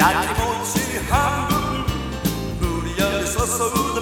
I Hamburg började slåss under